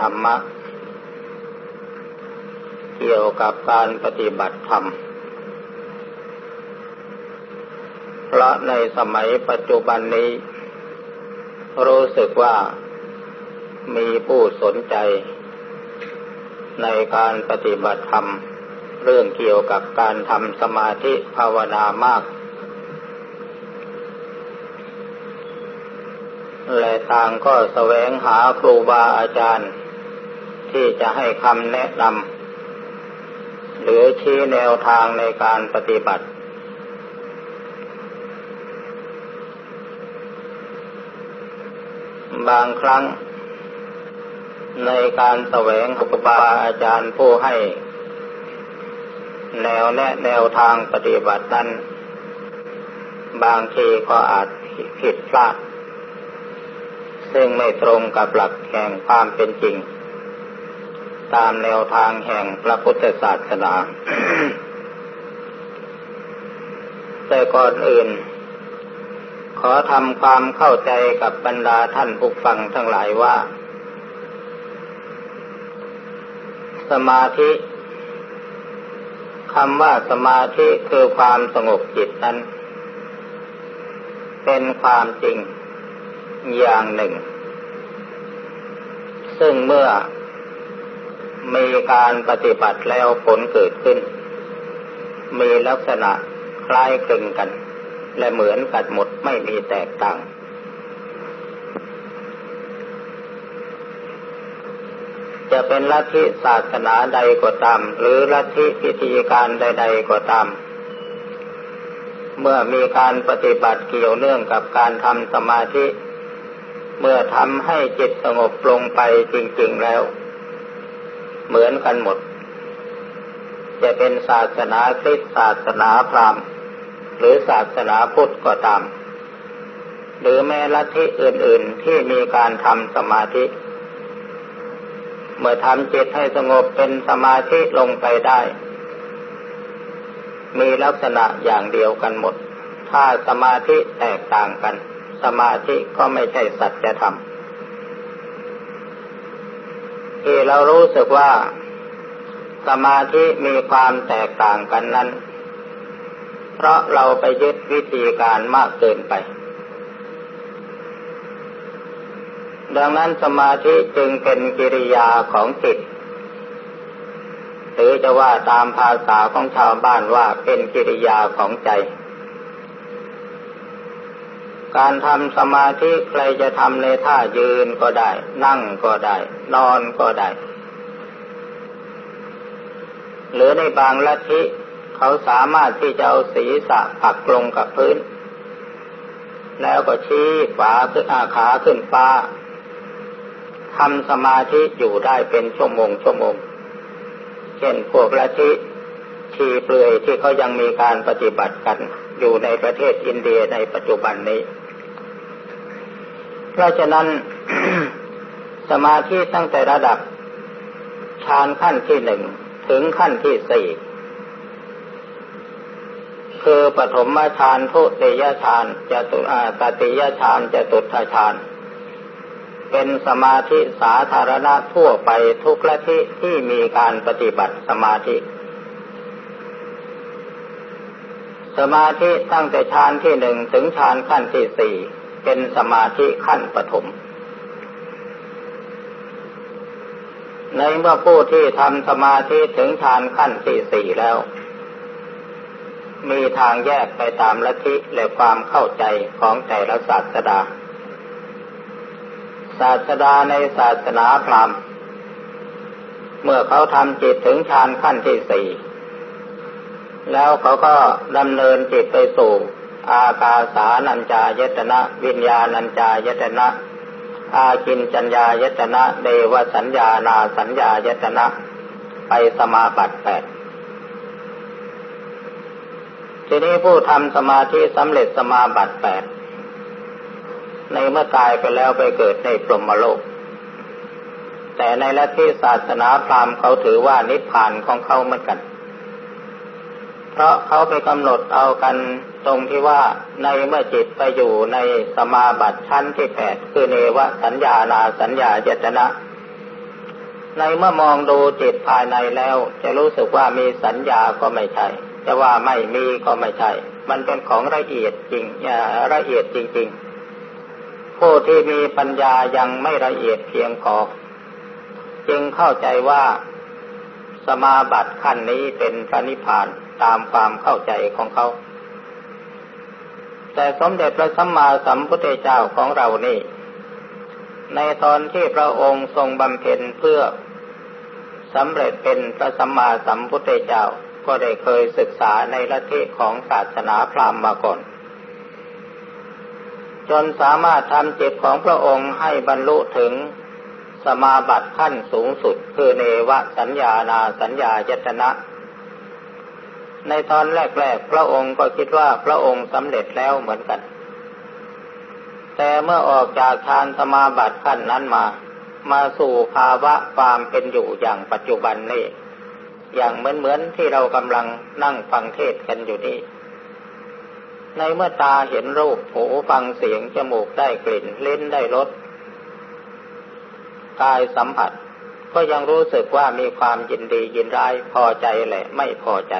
ธรรมะ เกี่ยวกับการปฏิบัติธรรมเพราะในสมัยปัจจุบันนี้ รู้สึกว่ามีผู้สนใจ ในการปฏิบัติธรรม เรื่องเกี่ยวกับการทำสมาธิภาวนามาก และต่างก็แสวงหาครูบาอาจารย์ ที่จะให้คำแนะนำหรือชี้แนวทางในการปฏิบัติ บางครั้ง ในการแสวงครูบาอาจารย์ผู้ให้ แนวแนะแนวทางปฏิบัตินั้น บางทีก็อาจผิดพลาดซึ่งไม่ตรงกับหลักแห่งความเป็นจริง ตามแนวทางแห่งพระพุทธศาสนา แต่ก่อนอื่น ขอทำความเข้าใจกับบรรดาท่านผู้ฟังทั้งหลายว่า สมาธิคำว่าสมาธิคือความสงบจิตนั้น เป็นความจริงอย่างหนึ่ง ซึ่งเมื่อ มีการปฏิบัติแล้วผลเกิดขึ้น มีลักษณะคล้ายคลึงกัน และเหมือนกันหมดไม่มีแตกต่าง จะเป็นลัทธิศาสนาใดก็ตาม หรือลัทธิพิธีการใด ๆ ก็ตาม เมื่อมีการปฏิบัติเกี่ยวเนื่องกับการทำสมาธิ เมื่อทำให้จิตสงบลงไปจริง ๆแล้ว เหมือนกันหมด จะเป็นศาสนาคริสต์ศาสนาพราหมณ์ หรือศาสนาพุทธก็ตาม หรือแม้ลัทธิอื่น ๆที่มีการทำสมาธิ เมื่อทำจิตให้สงบเป็นสมาธิลงไปได้ มีลักษณะอย่างเดียวกันหมด ถ้าสมาธิแตกต่างกัน สมาธิก็ไม่ใช่สัจธรรม ที่เรารู้สึกว่าสมาธิมีความแตกต่างกันนั้น เพราะเราไปยึดวิธีการมากเกินไป ดังนั้นสมาธิจึงเป็นกิริยาของจิต หรือจะว่าตามภาษาของชาวบ้านว่าเป็นกิริยาของใจ การทำสมาธิใครจะทำในท่ายืนก็ได้ นั่งก็ได้ นอนก็ได้ หรือในบางลัทธิเขาสามารถที่จะเอาศีรษะปักลงกับพื้น แล้วก็ชี้ฝาขึ้นอาขาขึ้นฟ้าทำสมาธิอยู่ได้เป็นชั่วโมงชั่วโมง เช่นพวกลัทธิชีเปลือยที่เขายังมีการปฏิบัติกัน อยู่ในประเทศอินเดียในปัจจุบันนี้ เพราะฉะนั้นสมาธิตั้งแต่ระดับฌานขั้นที่หนึ่งถึงขั้นที่สี่คือปฐมฌานทุติยฌานจตุตติยฌานจตุทฌานเป็นสมาธิสาธารณะทั่วไปทุกละที่ที่มีการปฏิบัติสมาธิ สมาธิตั้งแต่ฌานที่หนึ่งถึงฌานขั้นที่สี่เป็นสมาธิขั้นปฐมในเมื่อผู้ที่ทำสมาธิถึงฌานขั้นที่สี่แล้ว มีทางแยกไปตามลัทธิและความเข้าใจของแต่ละศาสดา ศาสดาในศาสนาพราหมณ์เมื่อเขาทำจิตถึงฌานขั้นที่สี่ แล้วเขาก็ดำเนินจิตไปสู่ อากาสานัญจายตนะ วิญญาณัญจายตนะ อากินจัญญายตนะ เดวสัญญานาสัญญายตนะ ไปสมาบัติแปดทีนี้ผู้ทำสมาธิสำเร็จสมาบัติแปดในเมื่อตายไปแล้วไปเกิดในพรหมโลก แต่ในลัทธิศาสนาพราหมณ์เขาถือว่านิพพานของเขาเหมือนกัน เพราะเขาไปกำหนดเอากันตรงที่ว่าในเมื่อจิตไปอยู่ในสมาบัติชั้นที่แปดคือเนวสัญญานาสัญญาเจตนะ ในเมื่อมองดูจิตภายในแล้ว จะรู้สึกว่ามีสัญญาก็ไม่ใช่จะว่าไม่มีก็ไม่ใช่ มันเป็นของละเอียดจริงละเอียดจริง ๆ ผู้ที่มีปัญญายังไม่ละเอียดเพียงพอจึงเข้าใจว่าสมาบัติขั้นนี้เป็นพระนิพพาน ตามความเข้าใจของเขา แต่สมเด็จพระสัมมาสัมพุทธเจ้าของเรานี่ ในตอนที่พระองค์ทรงบำเพ็ญเพื่อสำเร็จเป็นพระสัมมาสัมพุทธเจ้าก็ได้เคยศึกษาในลัทธิของศาสนาพราหมณ์มาก่อน จนสามารถทำจิตของพระองค์ให้บรรลุถึงสมาบัติขั้นสูงสุดคือเนวสัญญานาสัญญายตนะ ในตอนแรกๆ พระองค์ก็คิดว่าพระองค์สำเร็จแล้วเหมือนกัน แต่เมื่อออกจากฌานสมาบัติขั้นนั้นมา มาสู่ภาวะความเป็นอยู่อย่างปัจจุบันนี้อย่างเหมือนเหมือนที่เรากำลังนั่งฟังเทศกันอยู่นี่ ในเมื่อตาเห็นรูป หูฟังเสียง จมูกได้กลิ่น เลิ้นได้รส กายสัมผัส ก็ยังรู้สึกว่ามีความยินดียินร้ายพอใจแหละไม่พอใจ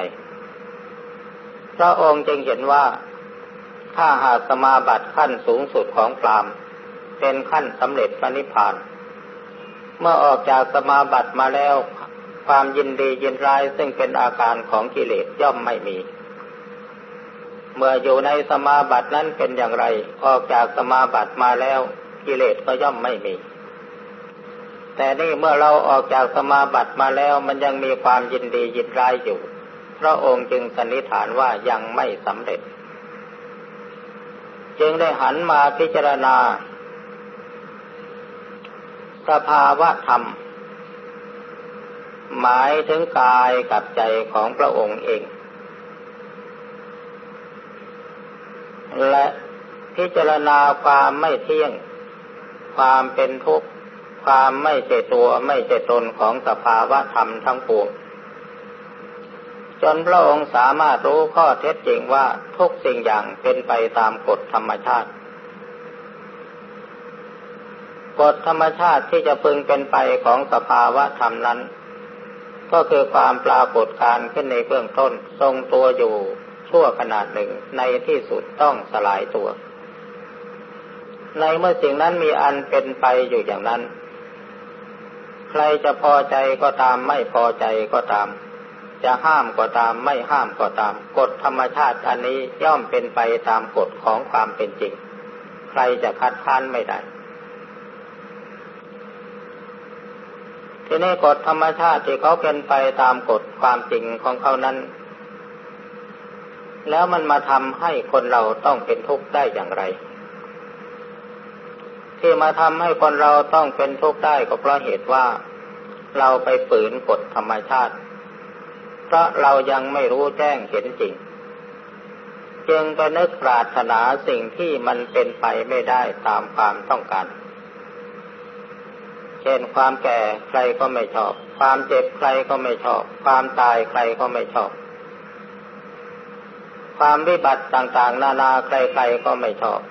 พระองค์จึงเห็นว่า ถ้าหากสมาบัติขั้นสูงสุดของพรามเป็นขั้นสำเร็จพระนิพพาน เมื่อออกจากสมาบัติมาแล้วความยินดียินร้ายซึ่งเป็นอาการของกิเลสย่อมไม่มี เมื่ออยู่ในสมาบัตินั้นเป็นอย่างไร ออกจากสมาบัติมาแล้ว กิเลสก็ย่อมไม่มี แต่นี่เมื่อเราออกจากสมาบัติมาแล้วมันยังมีความยินดียินร้ายอยู่ พระองค์จึงสันนิษฐานว่ายังไม่สำเร็จ จึงได้หันมาพิจารณาสภาวะธรรม หมายถึงกายกับใจของพระองค์เอง และพิจารณาความไม่เที่ยง ความเป็นทุกข์ ความไม่ใช่ตัวไม่ใช่ตนของสภาวะธรรมทั้งปวง จนพระองค์สามารถรู้ข้อเท็จจริงว่าทุกสิ่งอย่างเป็นไปตามกฎธรรมชาติ กฎธรรมชาติที่จะพึงเป็นไปของสภาวะธรรมนั้น ก็คือความปรากฏการขึ้นในเบื้องต้นทรงตัวอยู่ชั่วขนาดหนึ่งในที่สุดต้องสลายตัว ในเมื่อสิ่งนั้นมีอันเป็นไปอยู่อย่างนั้น ใครจะพอใจก็ตามไม่พอใจก็ตาม จะห้ามก็ตามไม่ห้ามก็ตาม กฎธรรมชาติอันนี้ย่อมเป็นไปตามกฎของความเป็นจริง ใครจะคัดค้านไม่ได้ทีนี้กฎธรรมชาติที่เขาเป็นไปตามกฎความจริงของเขานั้น แล้วมันมาทำให้คนเราต้องเป็นทุกข์ได้อย่างไร ที่มาทำให้คนเราต้องเป็นทุกข์ได้ก็เพราะเหตุว่า เราไปฝืนกฎธรรมชาติ เพราะเรายังไม่รู้แจ้งเห็นจริง จึงไปนึกปรารถนาสิ่งที่มันเป็นไปไม่ได้ตามความต้องการ เช่นความแก่ใครก็ไม่ชอบ ความเจ็บใครก็ไม่ชอบ ความตายใครก็ไม่ชอบ ความวิบัติต่างๆ นานาใครๆก็ไม่ชอบ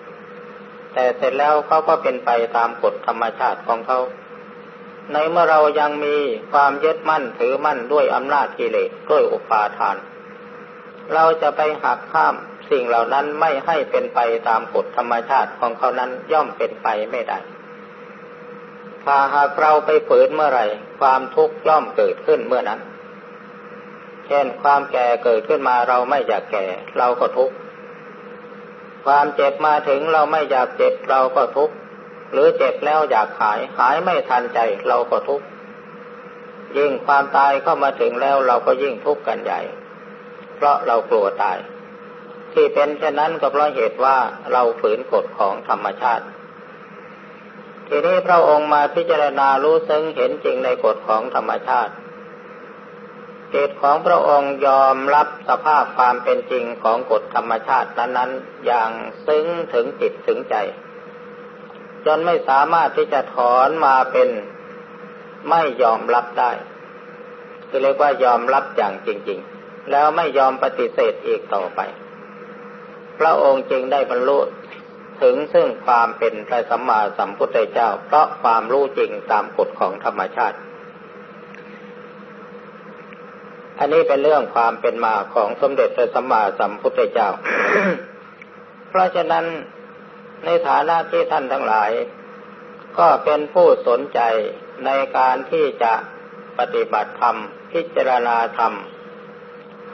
แต่เสร็จแล้วเขาก็เป็นไปตามกฎธรรมชาติของเขา ในเมื่อเรายังมีความยึดมั่นถือมั่นด้วยอำนาจกิเลสด้วยอุปาทาน เราจะไปหักข้ามสิ่งเหล่านั้นไม่ให้เป็นไปตามกฎธรรมชาติของเขานั้นย่อมเป็นไปไม่ได้ ถ้าหากเราไปฝืนเมื่อไหร่ ความทุกข์ย่อมเกิดขึ้นเมื่อนั้น เช่นความแก่เกิดขึ้นมาเราไม่อยากแก่ เราก็ทุกข์ ความเจ็บมาถึงเราไม่อยากเจ็บเราก็ทุกข์ หรือเจ็บแล้วอยากหายหายไม่ทันใจเราก็ทุกข์ยิ่งความตายเข้ามาถึงแล้วเราก็ยิ่งทุกข์กันใหญ่ เพราะเรากลัวตาย ที่เป็นเช่นนั้นก็เพราะเหตุว่าเราฝืนกฎของธรรมชาติ ทีนี้พระองค์มาพิจารณารู้ซึ้งเห็นจริงในกฎของธรรมชาติจิตของพระองค์ยอมรับสภาพความเป็นจริงของกฎธรรมชาตินั้นๆ อย่างซึ้งถึงจิตถึงใจ จนไม่สามารถที่จะถอนมาเป็นไม่ยอมรับได้คือเรียกว่ายอมรับอย่างจริง ๆ แล้วไม่ยอมปฏิเสธอีกต่อไป พระองค์จึงได้บรรลุถึงซึ่งความเป็นพระสัมมาสัมพุทธเจ้า เพราะความรู้จริงตามกฎของธรรมชาติ อันนี้เป็นเรื่องความเป็นมาของสมเด็จพระสัมมาสัมพุทธเจ้า เพราะฉะนั้น ในฐานะที่ท่านทั้งหลาย ก็เป็นผู้สนใจในการที่จะปฏิบัติธรรม พิจารณาธรรม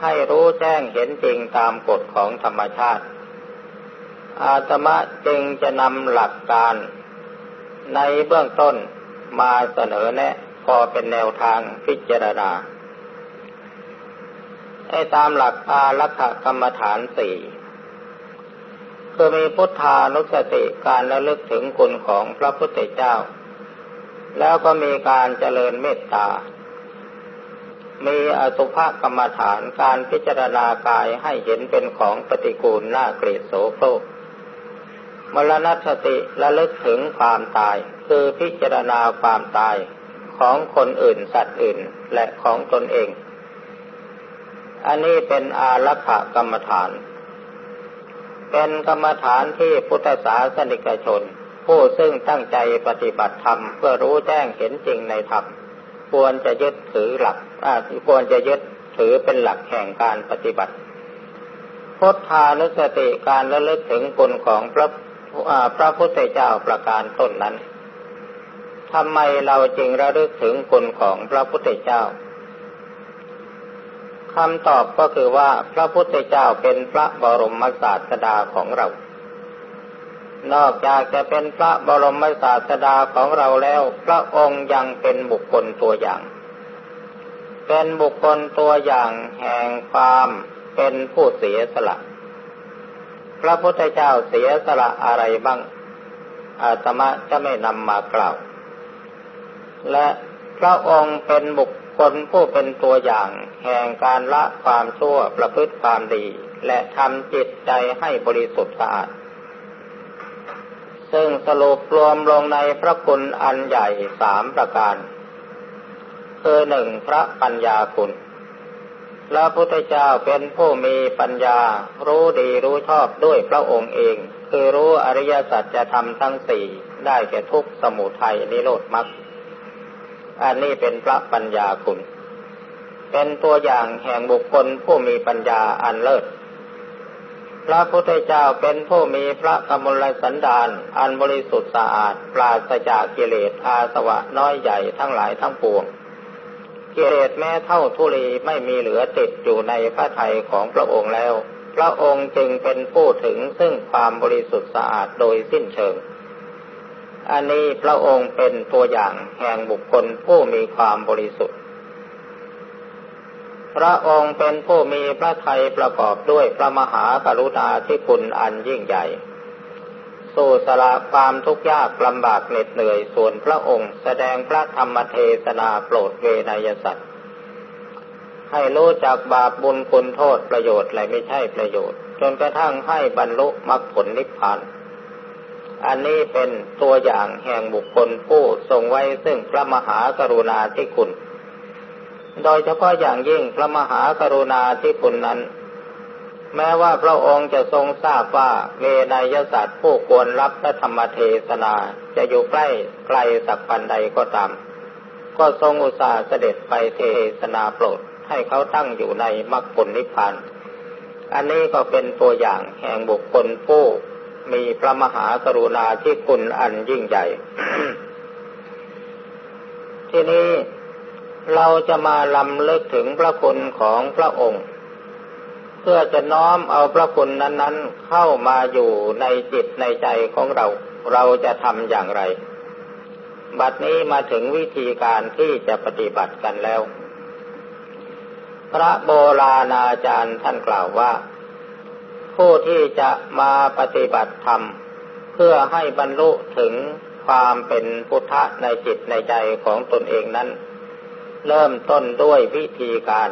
ให้รู้แจ้งเห็นจริงตามกฎของธรรมชาติ อาตมะจึงจะนำหลักการในเบื้องต้นมาเสนอแนะพอเป็นแนวทางพิจารณาให้ตามหลักอารักขกรรมฐานสี่ คือมีพุทธานุสติการระลึกถึงคุณของพระพุทธเจ้า แล้วก็มีการเจริญเมตตา มีอสุภกรรมฐานการพิจารณากายให้เห็นเป็นของปฏิกูลน่าเกลียดโสโครกมรณสติระลึกถึงความตาย คือพิจารณาความตายของคนอื่นสัตว์อื่นและของตนเอง อันนี้เป็นอารักขกรรมฐาน เป็นกรรมฐานที่พุทธศาสนิกชน ผู้ซึ่งตั้งใจปฏิบัติธรรม เพื่อรู้แจ้งเห็นจริงในธรรม ควรจะยึดถือหลักควรจะยึดถือเป็นหลักแห่งการปฏิบัติพุทธานุสติการระลึกถึงคุณของพระพระพุทธเจ้าประการต้นนั้นทำไมเราจึงระลึกถึงคุณของพระพุทธเจ้า คำตอบก็คือว่าพระพุทธเจ้าเป็นพระบรมศาสดาของเรา นอกจากจะเป็นพระบรมศาสดาของเราแล้ว พระองค์ยังเป็นบุคคลตัวอย่าง เป็นบุคคลตัวอย่างแห่งความเป็นผู้เสียสละ พระพุทธเจ้าเสียสละอะไรบ้าง อาตมาจะไม่นำมากล่าว และพระองค์เป็นบุคค คนผู้เป็นตัวอย่างแห่งการละความชั่วประพฤติความดี และทำจิตใจให้บริสุทธิ์สะอาด ซึ่งสรุปรวมลงในพระคุณอันใหญ่สามประการ คือหนึ่งพระปัญญาคุณพระพุทธเจ้าเป็นผู้มีปัญญา รู้ดีรู้ชอบด้วยพระองค์เอง คือรู้อริยสัจจะทำทั้งสี่ได้แก่ทุกสมุทัยนิโรธมรรค อันนี้เป็นพระปัญญาคุณ เป็นตัวอย่างแห่งบุคคลผู้มีปัญญาอันเลิศ พระพุทธเจ้าเป็นผู้มีพระกมลสันดานอันบริสุทธิ์สะอาด ปราศจากกิเลสอาสวะน้อยใหญ่ทั้งหลายทั้งปวง กิเลสแม้เท่าทุลีไม่มีเหลือติดอยู่ในพระทัยของพระองค์แล้ว พระองค์จึงเป็นผู้ถึงซึ่งความบริสุทธิ์สะอาดโดยสิ้นเชิง อันนี้พระองค์เป็นตัวอย่างแห่งบุคคลผู้มีความบริสุทธิ์ พระองค์เป็นผู้มีพระทัยประกอบด้วยพระมหากรุณาธิคุณอันยิ่งใหญ่สู่สละความทุกข์ยากลำบากเหน็ดเหนื่อยส่วนพระองค์แสดงพระธรรมเทศนาโปรดเวนยสัตว์ ให้รู้จักบาปบุญคุณโทษประโยชน์และไม่ใช่ประโยชน์ จนกระทั่งให้บรรลุมรรคผลนิพพาน อันนี้เป็นตัวอย่างแห่งบุคคลผู้ทรงไว้ซึ่งพระมหากรุณาธิคุณ โดยเฉพาะอย่างยิ่งพระมหากรุณาธิคุณนั้น แม้ว่าพระองค์จะทรงทราบว่าเวนยศาสตร์ผู้ควรรับพระธรรมเทศนาจะอยู่ใกล้ไกลสักปันใดก็ตาม ก็ทรงอุตส่าห์เสด็จไปเทศนาโปรดให้เขาตั้งอยู่ในมรรคผลนิพพาน อันนี้ก็เป็นตัวอย่างแห่งบุคคลผู้ มีพระมหากรุณาที่คุณอันยิ่งใหญ่ ทีนี้เราจะมาลำเลิกถึงพระคุณของพระองค์ เพื่อจะน้อมเอาพระคุณนั้นๆ เข้ามาอยู่ในจิตในใจของเรา เราจะทำอย่างไร บัดนี้มาถึงวิธีการที่จะปฏิบัติกันแล้ว พระโบราณอาจารย์ท่านกล่าวว่า ผู้ที่จะมาปฏิบัติธรรม เพื่อให้บรรลุถึงความเป็นพุทธะในจิตในใจของตนเองนั้น เริ่มต้นด้วยวิธีการ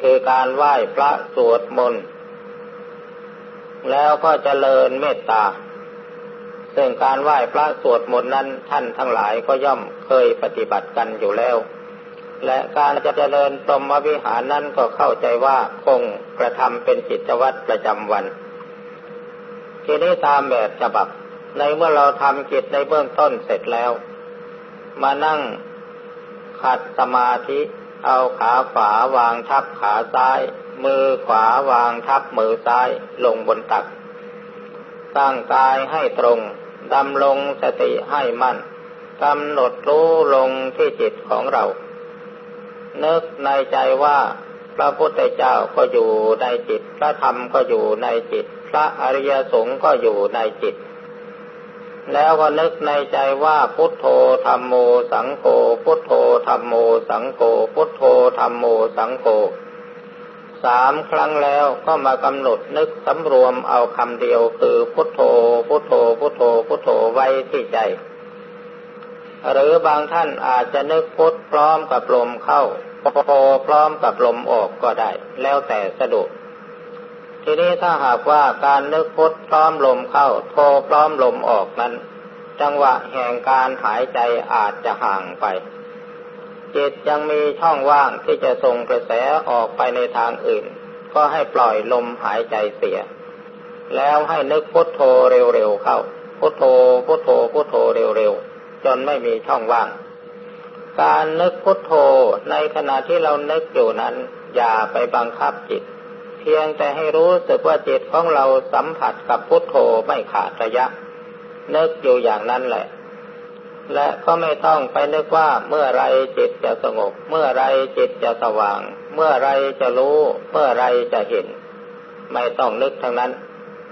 คือการไหว้พระสวดมนต์แล้วก็เจริญเมตตา ซึ่งการไหว้พระสวดมนต์นั้นท่านทั้งหลายก็ย่อมเคยปฏิบัติกันอยู่แล้ว และการจะเจริญปรมวิหารนั้นก็เข้าใจว่าคงกระทำเป็นกิจวัตรประจำวัน ทีนี้ตามแบบฉบับ ในเมื่อเราทำกิจในเบื้องต้นเสร็จแล้ว มานั่งขัดสมาธิ เอาขาขวาวางทับขาซ้าย มือขวาวางทับมือซ้ายลงบนตัก ตั้งกายให้ตรงดำลงสติให้มั่นกำหนดรู้ลงที่จิตของเรา นึกในใจว่าพระพุทธเจ้าก็อยู่ในจิต พระธรรมก็อยู่ในจิต พระอริยสงฆ์ก็อยู่ในจิต แล้วก็นึกในใจว่าพุทโธธรรมโมสังโฆ พุทโธธรรมโมสังโฆ พุทโธธรรมโมสังโฆสามครั้งแล้วก็มากำหนดนึกสำรวมเอาคำเดียวคือพุทโธ พุทโธ พุทโธ พุทโธไว้ที่ใจ หรือบางท่านอาจจะนึกพุทพร้อมกับลมเข้าโธพร้อมกับลมออกก็ได้ แล้วแต่สะดวกทีนี้ถ้าหากว่าการนึกพุทพร้อมลมเข้าโธพร้อมลมออกนั้น จังหวะแห่งการหายใจอาจจะห่างไปจิตยังมีช่องว่างที่จะส่งกระแสออกไปในทางอื่น ก็ให้ปล่อยลมหายใจเสีย แล้วให้นึกพุทโธเร็วๆเข้า พุทโธพุทโธพุทโธเร็วๆ จนไม่มีช่องว่าง การนึกพุทโธในขณะที่เรานึกอยู่นั้น อย่าไปบังคับจิต เพียงแต่ให้รู้สึกว่าจิตของเราสัมผัสกับพุทโธไม่ขาดระยะ นึกอยู่อย่างนั้นแหละ และก็ไม่ต้องไปนึกว่าเมื่อไรจิตจะสงบ เมื่อไรจิตจะสว่าง เมื่อไรจะรู้ เมื่อไรจะเห็น ไม่ต้องนึกทั้งนั้น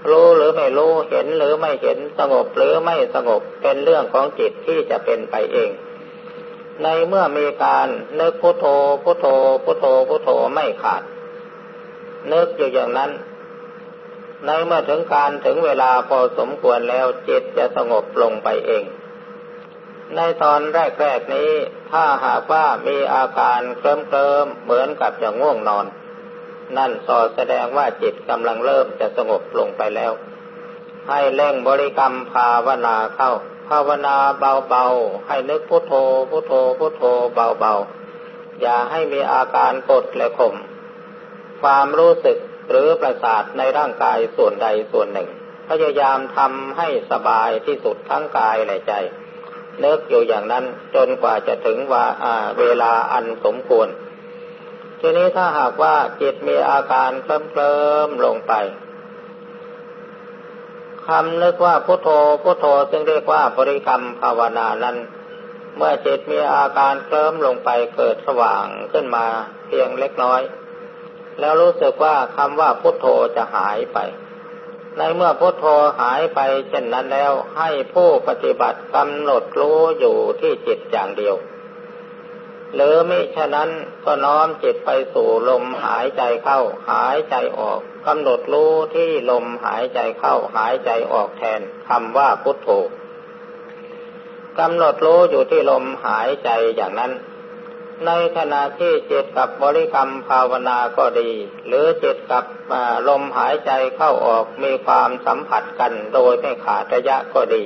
รู้หรือไม่รู้เห็นหรือไม่เห็นสงบหรือไม่สงบเป็นเรื่องของจิตที่จะเป็นไปเอง ในเมื่อมีการนึกพุโทโธพุโทโธพุโทโธพุโทโธไม่ขาด นึกอยู่อย่างนั้น ในเมื่อถึงการถึงเวลาพอสมควรแล้วจิตจะสงบลงไปเอง ในตอนแรกๆนี้ถ้าหากว่ามีอาการเคลิ้มเคลิมเหมือนกับจะง่วงนอน นั่นสอแสดงว่าจิตกำลังเริ่มจะสงบลงไปแล้ว ให้เร่งบริกรรมภาวนาเข้า ภาวนาเบาๆ ให้นึกพุโทโธพุโทโธพุโทโธเบาๆ อย่าให้มีอาการกดและข่มความรู้สึกหรือประสาทในร่างกายส่วนใดส่วนหนึ่ง พยายามทำให้สบายที่สุดทั้งกายและใจเนึกอยู่อย่างนั้นจนกว่าจะถึงว่าเวลาอันสมควร ทีนี้ถ้าหากว่าจิตมีอาการเคลิ้มเคลิมลงไปคำนึกว่าพุโทโธพุโทโธซึ่งเรียกว่าบริกรรมภาวนานั้น เมื่อจิตมีอาการเคลิ้มลงไปเกิดสว่างขึ้นมาเพียงเล็กน้อย แล้วรู้สึกว่าคำว่าพุโทโธจะหายไป ในเมื่อพุทโธหายไปเช่นนั้นแล้วให้ผู้ปฏิบัติกำหนดรู้อยู่ที่จิตอย่างเดียว หรือมิฉะนั้นก็น้อมจิตไปสู่ลมหายใจเข้า หายใจออกกำหนดรู้ที่ลมหายใจเข้า หายใจออกแทนคำว่าพุทโธกำหนดรู้อยู่ที่ลมหายใจอย่างนั้น ในขณะที่จิตกับบริกรรมภาวนาก็ดี หรือจิตกับลมหายใจเข้าออกมีความสัมผัสกันโดยไม่ขาดระยะก็ดี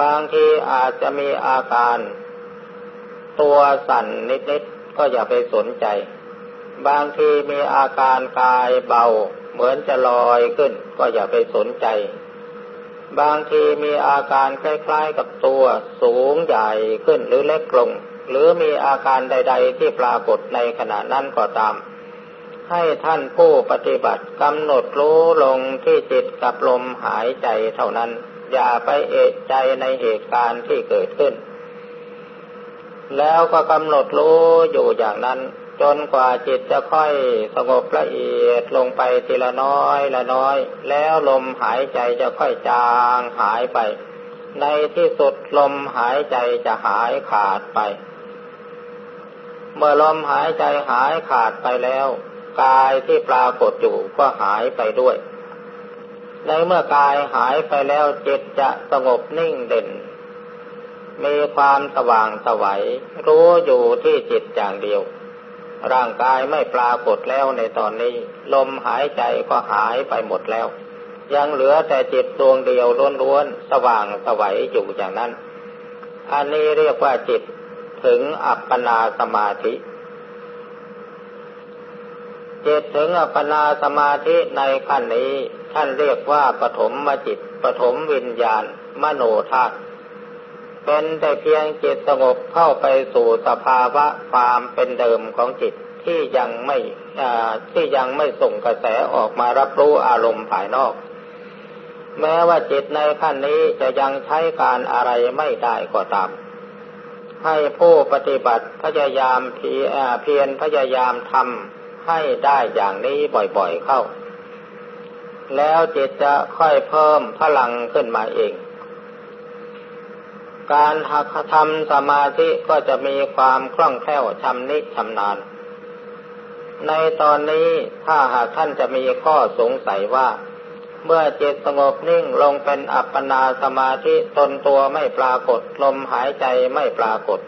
บางทีอาจจะมีอาการ ตัวสั่นนิดๆก็อย่าไปสนใจ บางทีมีอาการกายเบา เหมือนจะลอยขึ้น ก็อย่าไปสนใจ บางทีมีอาการคล้ายๆกับตัวสูงใหญ่ขึ้นหรือเล็กลง หรือมีอาการใด ๆ ที่ปรากฏในขณะนั้นก็ตาม ให้ท่านผู้ปฏิบัติกำหนดรู้ลงที่จิตกับลมหายใจเท่านั้น อย่าไปเอะใจในเหตุการณ์ที่เกิดขึ้น แล้วก็กำหนดรู้อยู่อย่างนั้น จนกว่าจิตจะค่อยสงบละเอียดลงไปทีละน้อยละน้อย แล้วลมหายใจจะค่อยจางหายไป ในที่สุดลมหายใจจะหายขาดไป เมื่อลมหายใจหายขาดไปแล้ว กายที่ปรากฏอยู่ก็หายไปด้วย ในเมื่อกายหายไปแล้วจิตจะสงบนิ่งเด่น มีความสว่างสวัยรู้อยู่ที่จิตอย่างเดียว ร่างกายไม่ปรากฏแล้วในตอนนี้ ลมหายใจก็หายไปหมดแล้ว ยังเหลือแต่จิตดวงเดียวล้วนๆสว่างสวัยอยู่อย่างนั้น อันนี้เรียกว่าจิตถึงอัปปนาสมาธิจิตถึงอัปปนาสมาธิในขั้นนี้ ท่านเรียกว่าปฐมมจิตปฐมวิญญาณ มโนธาตุ เป็นแต่เพียงจิตสงบเข้าไปสู่สภาวะความเป็นเดิมของจิตที่ยังไม่ที่ยังไม่ส่งกระแสออกมารับรู้อารมณ์ภายนอก แม้ว่าจิตในขั้นนี้จะยังใช้การอะไรไม่ได้ก็ตาม ให้ผู้ปฏิบัติพยายามเพียรพยายามทำให้ได้อย่างนี้บ่อยๆเข้า แล้วจิตจะค่อยเพิ่มพลังขึ้นมาเอง การหักทำสมาธิก็จะมีความคล่องแคล่วชำนิชำนาญ ในตอนนี้ถ้าหากท่านจะมีข้อสงสัยว่า เมื่อจิตสงบนิ่งลงเป็นอัปปนาสมาธิตนตัวไม่ปรากฏลมหายใจไม่ปรากฏ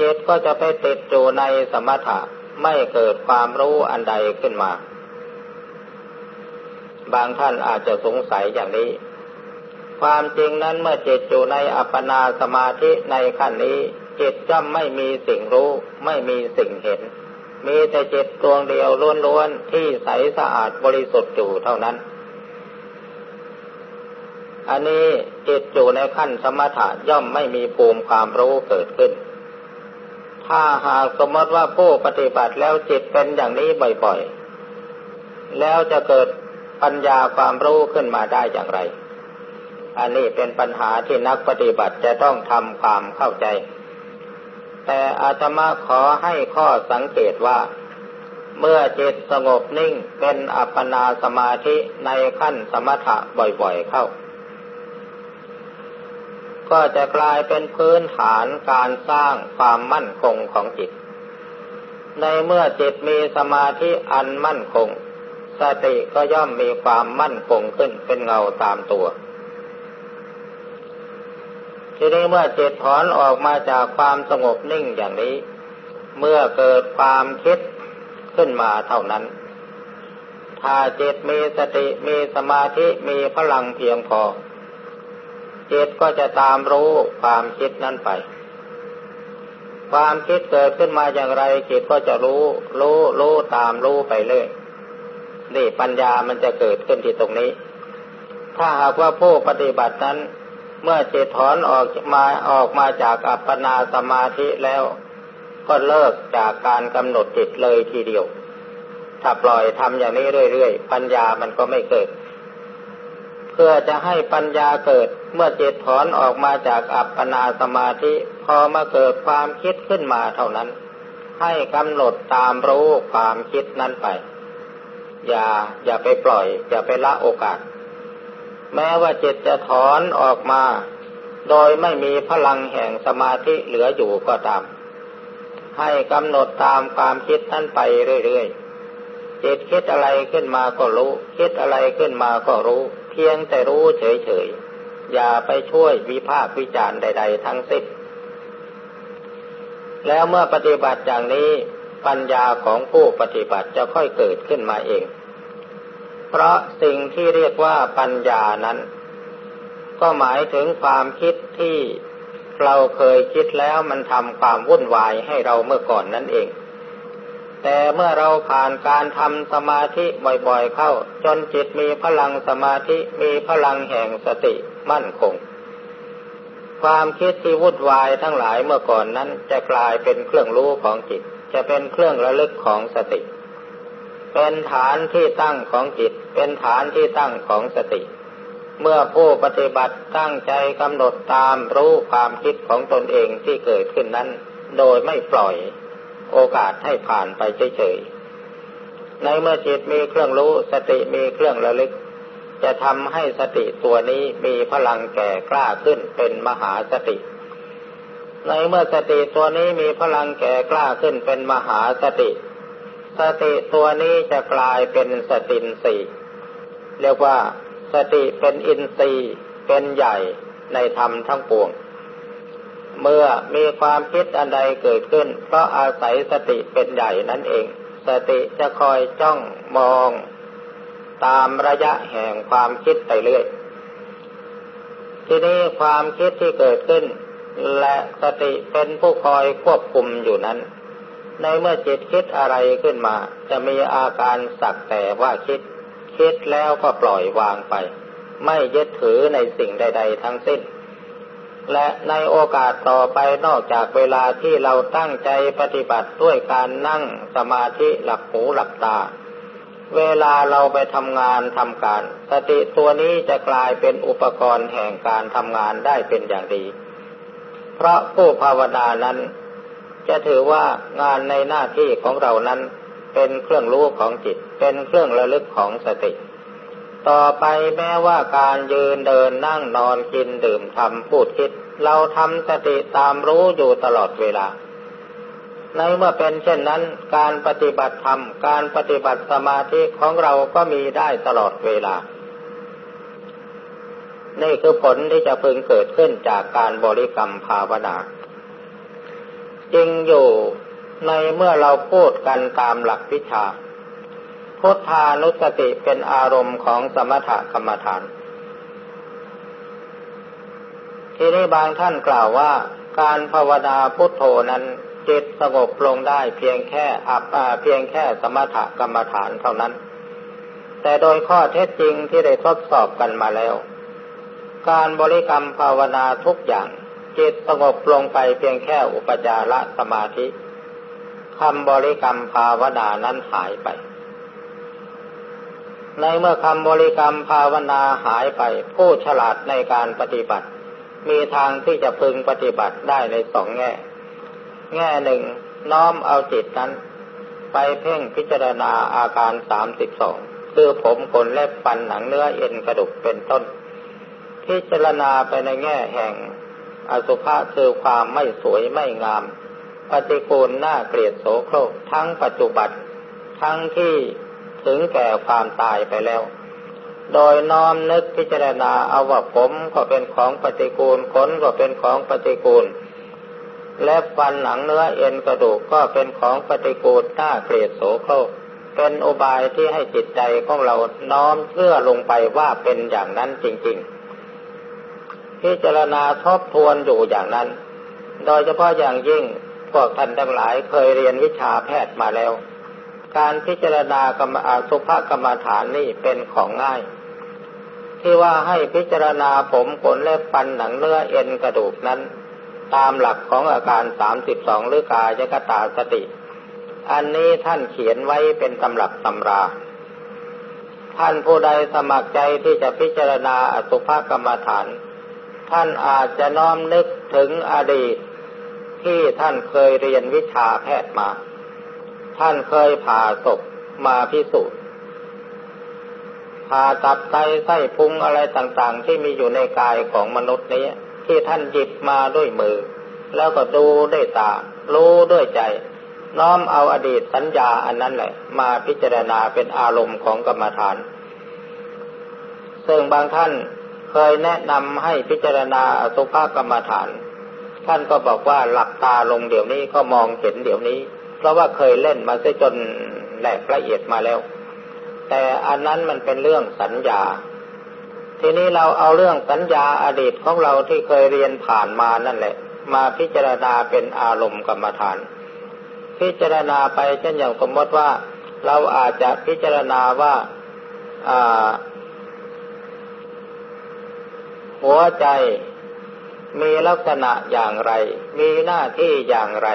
จิตก็จะไปติดอยู่ในสมถะไม่เกิดความรู้อันใดขึ้นมา บางท่านอาจจะสงสัยอย่างนี้ ความจริงนั้นเมื่อจิตอยู่ในอัปปนาสมาธิในขั้นนี้ จิตย่อมไม่มีสิ่งรู้ ไม่มีสิ่งเห็น มีแต่จิตดวงเดียวล้วนๆที่ใสสะอาดบริสุทธิ์อยู่เท่านั้น อันนี้จิตอยู่ในขั้นสมถะย่อมไม่มีภูมิความรู้เกิดขึ้น ถ้าหากสมมติว่าผู้ปฏิบัติแล้วจิตเป็นอย่างนี้บ่อยๆ แล้วจะเกิดปัญญาความรู้ขึ้นมาได้อย่างไร อันนี้เป็นปัญหาที่นักปฏิบัติจะต้องทำความเข้าใจ แต่อาตมาขอให้ข้อสังเกตว่า เมื่อจิตสงบนิ่งเป็นอัปปนาสมาธิในขั้นสมถะบ่อยๆเข้า ก็จะกลายเป็นพื้นฐานการสร้างความมั่นคงของจิต ในเมื่อจิตมีสมาธิอันมั่นคง สติก็ย่อมมีความมั่นคงขึ้นเป็นเงาตามตัว ทีนี้เมื่อจิตถอนออกมาจากความสงบนิ่งอย่างนี้ เมื่อเกิดความคิดขึ้นมาเท่านั้น ถ้าจิตมีสติมีสมาธิมีพลังเพียงพอ จิตก็จะตามรู้ความคิดนั้นไป ความคิดเกิดขึ้นมาอย่างไร จิตก็จะรู้ รู้รู้ตามรู้ไปเรื่อยนี่ปัญญามันจะเกิดขึ้นที่ตรงนี้ ถ้าหากว่าผู้ปฏิบัตินั้น เมื่อจิตถอนออกมาออกมาจากอัปปนาสมาธิแล้ว ก็เลิกจากการกำหนดจิตเลยทีเดียว ถ้าปล่อยทำอย่างนี้เรื่อยๆ ปัญญามันก็ไม่เกิด เพื่อจะให้ปัญญาเกิด เมื่อจิตถอนออกมาจากอัปปนาสมาธิ พอมาเกิดความคิดขึ้นมาเท่านั้น ให้กำหนดตามรู้ความคิดนั้นไป อย่าอย่าไปปล่อย อย่าไปละโอกาส แม้ว่าจิตจะถอนออกมา โดยไม่มีพลังแห่งสมาธิเหลืออยู่ก็ตาม ให้กำหนดตามความคิดนั้นไปเรื่อยๆ จิตคิดอะไรขึ้นมาก็รู้ คิดอะไรขึ้นมาก็รู้ เพียงแต่รู้เฉยๆ อย่าไปช่วยวิพากษ์วิจารณ์ใด ๆ ทั้งสิ้นแล้วเมื่อปฏิบัติอย่างนี้ปัญญาของผู้ปฏิบัติจะค่อยเกิดขึ้นมาเอง เพราะสิ่งที่เรียกว่าปัญญานั้น ก็หมายถึงความคิดที่เราเคยคิดแล้วมันทำความวุ่นวายให้เราเมื่อก่อนนั่นเอง แต่เมื่อเราผ่านการทำสมาธิบ่อยๆเข้า จนจิตมีพลังสมาธิมีพลังแห่งสติมั่นคง ความคิดที่วุ่นวายทั้งหลายเมื่อก่อนนั้นจะกลายเป็นเครื่องรู้ของจิต จะเป็นเครื่องระลึกของสติ เป็นฐานที่ตั้งของจิต เป็นฐานที่ตั้งของสติ เมื่อผู้ปฏิบัติตั้งใจกำหนดตามรู้ความคิดของตนเองที่เกิดขึ้นนั้น โดยไม่ปล่อยโอกาสให้ผ่านไปเฉยๆ ในเมื่อจิตมีเครื่องรู้สติมีเครื่องระลึก จะทำให้สติตัวนี้มีพลังแก่กล้าขึ้นเป็นมหาสติ ในเมื่อสติตัวนี้มีพลังแก่กล้าขึ้นเป็นมหาสติ สติตัวนี้จะกลายเป็นสตินสีเรียกว่าสติเป็นอินทรีย์เป็นใหญ่ในธรรมทั้งปวง เมื่อมีความคิดอันใดเกิดขึ้น เพราะอาศัยสติเป็นใหญ่นั่นเอง สติจะคอยจ้องมอง ตามระยะแห่งความคิดไปเรื่อย ทีนี้ความคิดที่เกิดขึ้น และสติเป็นผู้คอยควบคุมอยู่นั้น ในเมื่อจิตคิดอะไรขึ้นมา จะมีอาการสักแต่ว่าคิด คิดแล้วก็ปล่อยวางไป ไม่ยึดถือในสิ่งใด ๆ ทั้งสิ้น และในโอกาสต่อไปนอกจากเวลาที่เราตั้งใจปฏิบัติด้วยการนั่งสมาธิหลับหูหลับตา เวลาเราไปทำงานทำการ สติตัวนี้จะกลายเป็นอุปกรณ์แห่งการทำงานได้เป็นอย่างดี เพราะผู้ภาวนานั้น จะถือว่างานในหน้าที่ของเรานั้น เป็นเครื่องรู้ของจิต เป็นเครื่องระลึกของสติ ต่อไปแม้ว่าการยืนเดินนั่งนอนกินดื่มทำพูดคิด เราทำสติตามรู้อยู่ตลอดเวลา ในเมื่อเป็นเช่นนั้น การปฏิบัติธรรม การปฏิบัติสมาธิของเราก็มีได้ตลอดเวลานี่คือผลที่จะพึงเกิดขึ้นจากการบริกรรมภาวนา จริงอยู่ในเมื่อเราพูดกันตามหลักวิชา พุทธานุสติเป็นอารมณ์ของสมถกรรมฐาน ทีนี้บางท่านกล่าวว่า การภาวนาพุทโธนั้นจิตสงบลงได้เพียงแค่อับเพียงแค่สมถกรรมฐานเท่านั้น แต่โดยข้อเท็จจริงที่ได้ทดสอบกันมาแล้ว การบริกรรมภาวนาทุกอย่าง จิตสงบลงไปเพียงแค่อุปจารสมาธิคำบริกรรมภาวนานั้นหายไป ในเมื่อคำบริกรรมภาวนาหายไป ผู้ฉลาดในการปฏิบัติ มีทางที่จะพึงปฏิบัติได้ในสองแง่ แง่หนึ่งน้อมเอาจิตนั้น ไปเพ่งพิจารณาอาการสามสิบสองคือผมขนเล็บฟันหนังเนื้อเอ็นกระดูกเป็นต้น พิจารณาไปในแง่แห่ง อสุภะคือความไม่สวยไม่งาม ปฏิกูลน่าเกลียดโสโครกทั้งปัจจุบันทั้งที่ถึงแก่ความตายไปแล้ว โดยน้อมนึกพิจารณาเอาว่าผมก็เป็นของปฏิกูลขนก็เป็นของปฏิกูล และฟันหนังเนื้อเอ็นกระดูกก็เป็นของปฏิกูลน่าเกลียดโสโครกเป็นอุบายที่ให้จิตใจของเราน้อมเชื่อลงไปว่าเป็นอย่างนั้นจริง ๆ พิจารณาทบทวนอยู่อย่างนั้น โดยเฉพาะอย่างยิ่งพวกท่านทั้งหลายเคยเรียนวิชาแพทย์มาแล้ว การพิจารณากรรมอาสุภกรรมฐานนี่เป็นของง่าย ที่ว่าให้พิจารณาผมขนเล็บปันหนังเนื้อเอ็นกระดูกนั้น ตามหลักของอาการสามสิบสองหรือกายกตาสติ อันนี้ท่านเขียนไว้เป็นตำรับตำราท่านผู้ใดสมัครใจที่จะพิจารณาอสุภกรรมฐาน ท่านอาจจะน้อมนึกถึงอดีต ที่ท่านเคยเรียนวิชาแพทย์มา ท่านเคยผ่าศพมาพิสูจน์ผ่าตับไตไส้พุงอะไรต่างๆ ที่มีอยู่ในกายของมนุษย์นี้ ที่ท่านหยิบมาด้วยมือ แล้วก็ดูด้วยตา รู้ด้วยใจ น้อมเอาอดีตสัญญาอันนั้นแหละ มาพิจารณาเป็นอารมณ์ของกรรมฐาน ซึ่งบางท่าน เคยแนะนำให้พิจารณาอสุภกรรมฐาน ท่านก็บอกว่าหลับตาลงเดี๋ยวนี้ก็มองเห็นเดี๋ยวนี้ เพราะว่าเคยเล่นมาซะจนแหลกละเอียดมาแล้ว แต่อันนั้นมันเป็นเรื่องสัญญา ทีนี้เราเอาเรื่องสัญญาอดีตของเราที่เคยเรียนผ่านมานั่นแหละ มาพิจารณาเป็นอารมณ์กรรมฐาน พิจารณาไปเช่นอย่างสมมติว่า เราอาจจะพิจารณาว่าอ่า หัวใจมีลักษณะอย่างไร มีหน้าที่อย่างไร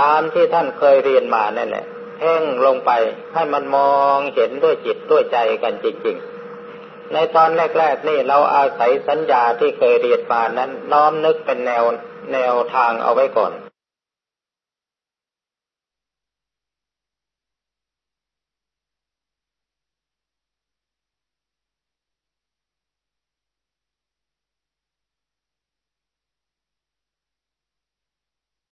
ตามที่ท่านเคยเรียนมานั่นแหละเพ่งลงไปให้มันมองเห็นด้วยจิตด้วยใจกันจริง ๆ ในตอนแรก ๆ นี่เราอาศัยสัญญาที่เคยเรียนมานั้น น้อมนึกเป็นแนวแนวทางเอาไว้ก่อน